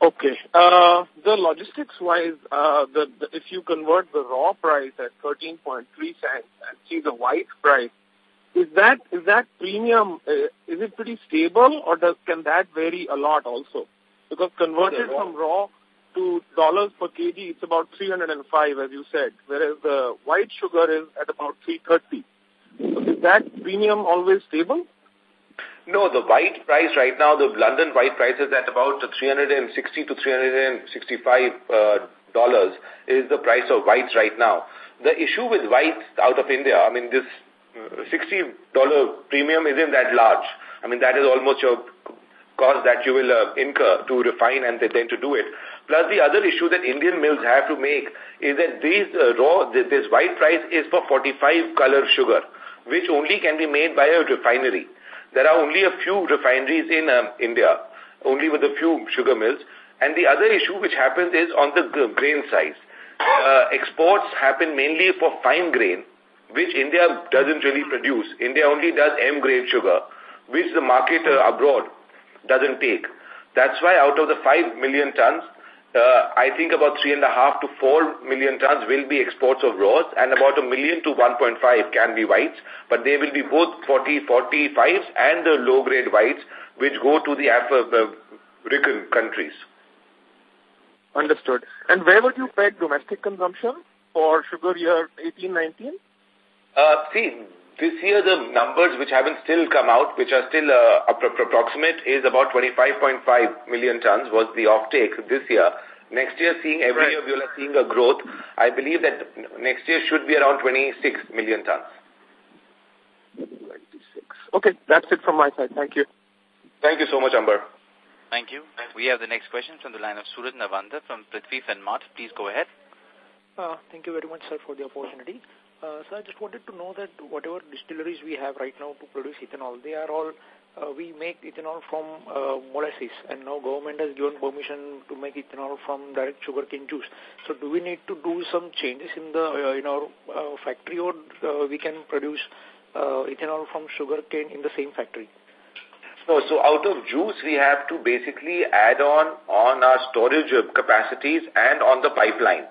Okay. Uh, the logistics-wise, uh, the, the, if you convert the raw price at 13.3 cents and see the white price, is that is that premium, uh, is it pretty stable or does can that vary a lot also? Because converted raw. from raw to dollars per kg, it's about 305 as you said, whereas the white sugar is at about 330. So is that premium always stable? No, the white price right now, the London white price is at about 360 to 365 uh, dollars is the price of whites right now. The issue with whites out of India, I mean, this uh, $60 premium isn't that large. I mean, that is almost your cost that you will uh, incur to refine and then to do it. Plus the other issue that Indian mills have to make is that these uh, raw, this white price is for 45 color sugar which only can be made by a refinery. There are only a few refineries in um, India, only with a few sugar mills. And the other issue which happens is on the grain size. Uh, exports happen mainly for fine grain, which India doesn't really produce. India only does M-grade sugar, which the market uh, abroad doesn't take. That's why out of the 5 million tons, uh, I think about three and a half to four million tons will be exports of raws and about a million to 1.5 can be whites, but they will be both 40, 45s and the low-grade whites which go to the African countries. Understood. And where would you peg domestic consumption for sugar year 18-19? Uh, see, this year the numbers which haven't still come out, which are still uh, approximate, is about 25.5 million tons was the offtake this year. Next year, seeing every right. year we are seeing a growth. I believe that next year should be around 26 million tons. 26. Okay, that's it from my side. Thank you. Thank you so much, Amber. Thank you. We have the next question from the line of Suraj Navanda from Prithvi Finmart. Please go ahead. Uh, thank you very much, sir, for the opportunity. Uh, so I just wanted to know that whatever distilleries we have right now to produce ethanol, they are all, uh, we make ethanol from uh, molasses and now government has given permission to make ethanol from direct sugarcane juice. So do we need to do some changes in the uh, in our uh, factory or uh, we can produce ethanol from sugarcane in the same factory? No, so out of juice we have to basically add on on our storage capacities and on the pipeline.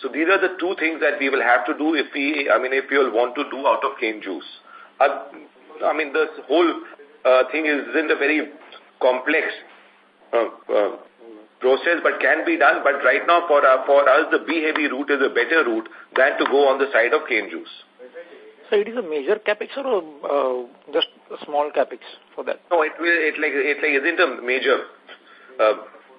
So these are the two things that we will have to do if we, I mean, if will want to do out of cane juice. Uh, I mean, this whole uh, thing isn't a very complex uh, uh, process, but can be done. But right now, for uh, for us, the B-heavy route is a better route than to go on the side of cane juice. So it is a major capex or uh, just a small capex for that? No, it will. It like it like isn't a major uh,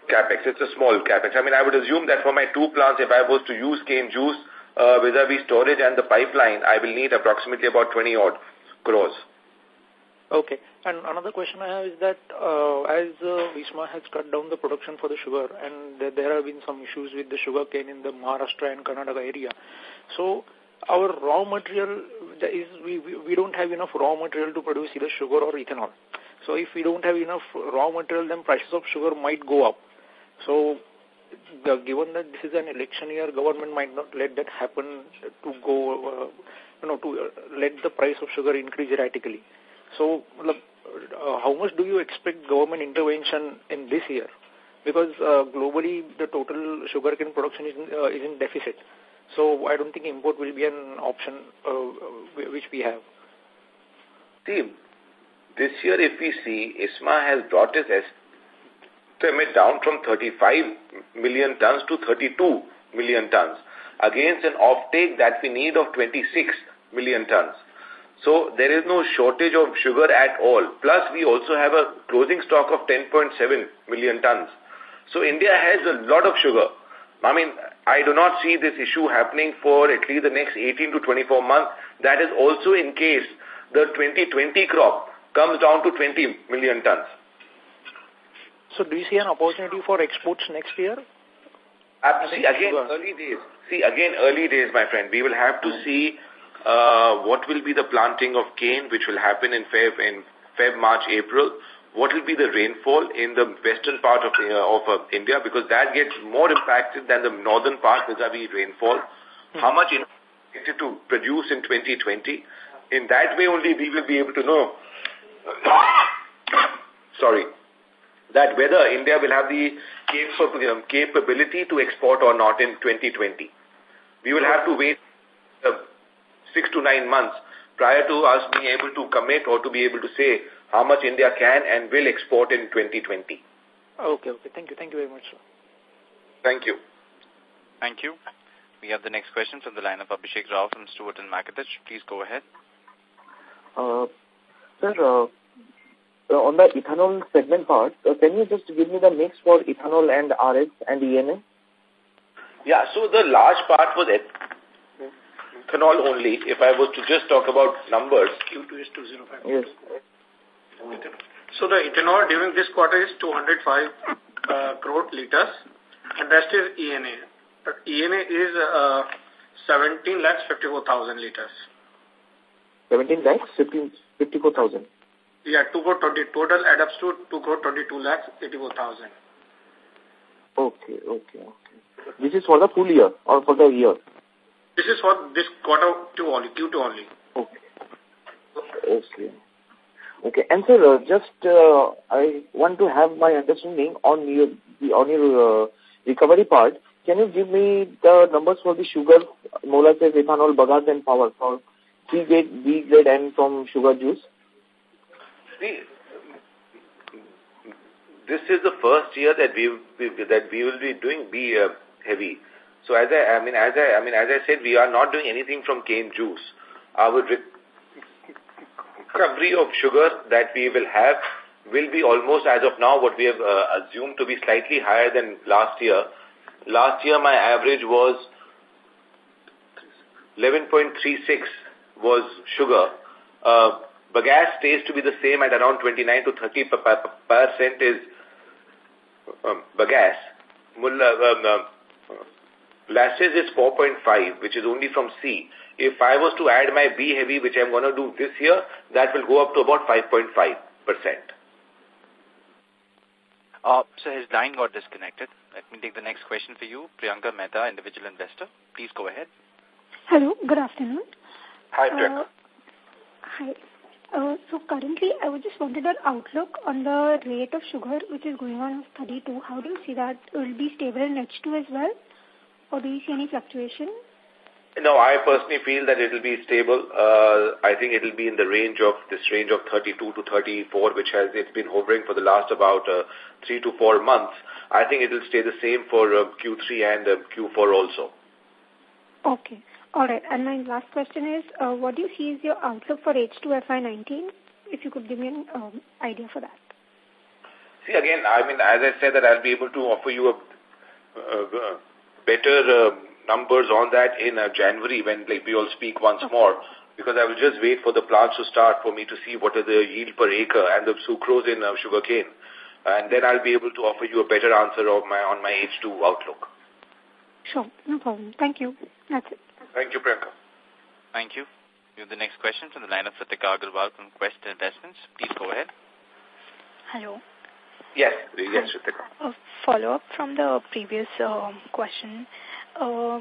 capex. It's a small capex. I mean, I would assume that for my two plants, if I was to use cane juice uh, vis-a-vis storage and the pipeline, I will need approximately about 20 odd crores. Okay. And another question I have is that uh, as uh, has cut down the production for the sugar and th there have been some issues with the sugar cane in the Maharashtra and Karnataka area. So our raw material is we, we, we don't have enough raw material to produce either sugar or ethanol. So if we don't have enough raw material, then prices of sugar might go up. So, the, given that this is an election year, government might not let that happen to go, uh, you know, to uh, let the price of sugar increase erratically. So, uh, how much do you expect government intervention in this year? Because uh, globally, the total sugarcane production is, uh, is in deficit. So, I don't think import will be an option uh, which we have. See, this year if we see, ISMA has brought its estimate down from 35 million tons to 32 million tons against an offtake that we need of 26 million tons. So there is no shortage of sugar at all. Plus we also have a closing stock of 10.7 million tons. So India has a lot of sugar. I mean, I do not see this issue happening for at least the next 18 to 24 months. That is also in case the 2020 crop comes down to 20 million tons. So do you see an opportunity for exports next year? see, again, early days. See, again, early days, my friend. We will have to see uh, what will be the planting of cane, which will happen in Feb, in Feb, March, April. What will be the rainfall in the western part of, uh, of uh, India? Because that gets more impacted than the northern part vis-a-vis -vis rainfall. Hmm. How much expected to produce in 2020? In that way only we will be able to know. <coughs> Sorry that whether India will have the capability to export or not in 2020. We will have to wait uh, six to nine months prior to us being able to commit or to be able to say how much India can and will export in 2020. Okay, okay. Thank you. Thank you very much, sir. Thank you. Thank you. We have the next question from the line of Abhishek Rao from Stewart and Mackertich. Please go ahead. Uh, sir, uh, on the ethanol segment part, uh, can you just give me the mix for ethanol and RS and ENA? Yeah, so the large part was ethanol only. If I was to just talk about numbers. Q2 is 205. Yes. So the ethanol during this quarter is 205 uh, crore liters and rest is ENA. ENA is uh, 17 lakhs 54,000 liters. 17 lakhs 54,000. Yeah, 2 crore 20, total adds up to 2 crore 22 lakhs 84,000. Okay, okay, okay. This is for the full year or for the year? This is for this quarter two only, Q2 only. Okay. Okay. Okay, and sir, uh, just uh, I want to have my understanding on your on your uh, recovery part, can you give me the numbers for the sugar, molasses, ethanol, bagasse and power for C grade, B grade and from sugar juice? See, this is the first year that we, that we will be doing B uh, heavy. So as I, I mean, as I, I mean, as I said, we are not doing anything from cane juice. Our recovery of sugar that we will have will be almost as of now what we have uh, assumed to be slightly higher than last year. Last year my average was 11.36 was sugar. Uh, bagasse stays to be the same at around 29 to 30 percent is um, bagasse. Mulla, um, uh, Lashes is 4.5, which is only from C. If I was to add my B heavy, which I'm going to do this year, that will go up to about 5.5%. Uh, so his line got disconnected. Let me take the next question for you. Priyanka Mehta, individual investor. Please go ahead. Hello, good afternoon. Hi, Priyanka. Uh, hi. Uh, so currently, I would just wanted an outlook on the rate of sugar, which is going on as 32. How do you see that? Will it be stable in H2 as well? Or do you see any fluctuation? No, I personally feel that it will be stable. Uh, I think it will be in the range of this range of 32 to 34, which has it's been hovering for the last about uh, three to four months. I think it will stay the same for uh, Q3 and uh, Q4 also. Okay. All right. And my last question is, uh, what do you see is your outlook for H2 FY19? If you could give me an um, idea for that. See, again, I mean, as I said that I'll be able to offer you a, uh, better uh, numbers on that in uh, January when like we all speak once okay. more because I will just wait for the plants to start for me to see what is the yield per acre and the sucrose in uh, sugarcane. And then I'll be able to offer you a better answer of my on my H2 outlook. Sure, no problem. Thank you. That's it. Thank you, Priyanka. Thank you. We have the next question from the line of Ritika Agarwal from Quest Investments. Please go ahead. Hello. Yes, yes, Ritika. A follow-up from the previous uh, question. Uh,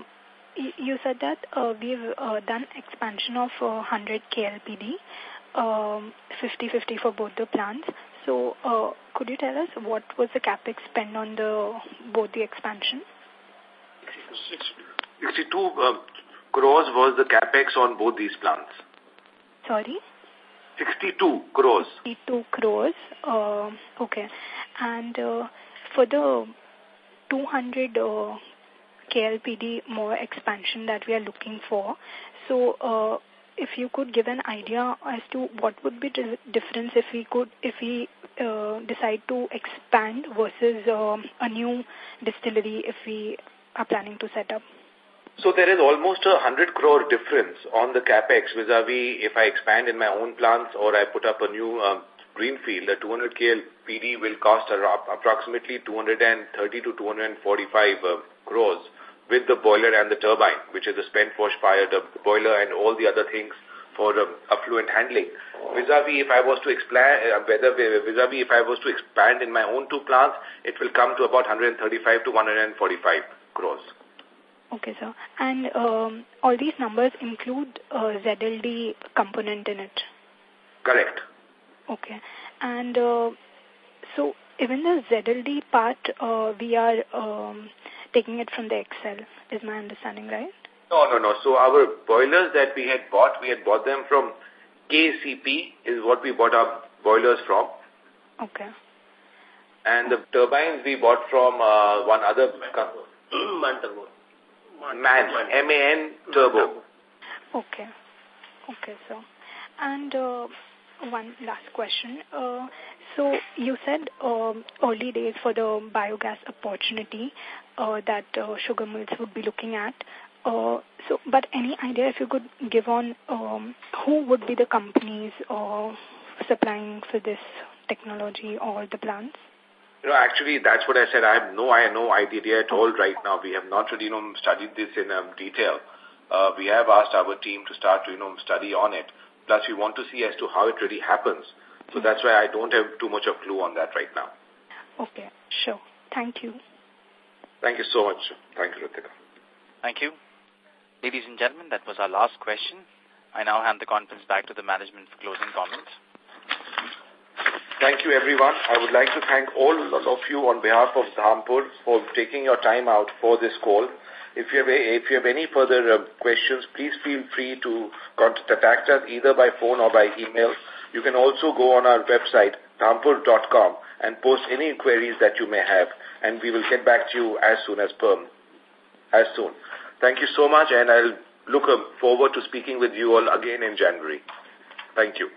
you said that uh, we've uh, done expansion of uh, 100 KLPD, 50-50 um, for both the plants. So uh, could you tell us what was the capex spend on the both the expansion? 62 uh, crores was the capex on both these plants. Sorry? 62 crores. 62 crores. Uh, okay. And uh, for the 200 uh, KLPD more expansion that we are looking for, so uh, if you could give an idea as to what would be the difference if we could, if we uh, decide to expand versus uh, a new distillery if we are planning to set up. So there is almost a 100 crore difference on the capex vis-a-vis -vis if I expand in my own plants or I put up a new um, greenfield. The 200 KLPD will cost approximately 230 to 245 uh, crores with the boiler and the turbine, which is the spent wash fire, the boiler and all the other things for um, affluent handling. Vis-a-vis -vis if I was to expand, uh, whether vis-a-vis -vis if I was to expand in my own two plants, it will come to about 135 to 145 crores. Okay, sir. And um, all these numbers include uh, ZLD component in it? Correct. Okay. And uh, so even the ZLD part, uh, we are um, taking it from the Excel, is my understanding right? No, no, no. So our boilers that we had bought, we had bought them from KCP is what we bought our boilers from. Okay. And the turbines we bought from uh, one other company. MAN Turbo. Man, M-A-N Turbo. Okay. Okay, so. And uh, one last question. Uh, so you said um, early days for the biogas opportunity uh, that uh, sugar mills would be looking at. Uh, so, but any idea if you could give on um, who would be the companies uh, supplying for this technology or the plants? You know, actually, that's what I said. I have no, I have no idea at all right now. We have not really, you know, studied this in um, detail. Uh, we have asked our team to start to, you know, study on it. Plus, we want to see as to how it really happens. So that's why I don't have too much of clue on that right now. Okay, sure. Thank you. Thank you so much. Thank you, Ritika. Thank you. Ladies and gentlemen, that was our last question. I now hand the conference back to the management for closing comments. Thank you, everyone. I would like to thank all of you on behalf of Dhampur for taking your time out for this call. If you have, if you have any further uh, questions, please feel free to contact us either by phone or by email. You can also go on our website, dhampur.com, and post any inquiries that you may have, and we will get back to you as soon as perm, as soon. Thank you so much, and I'll look forward to speaking with you all again in January. Thank you.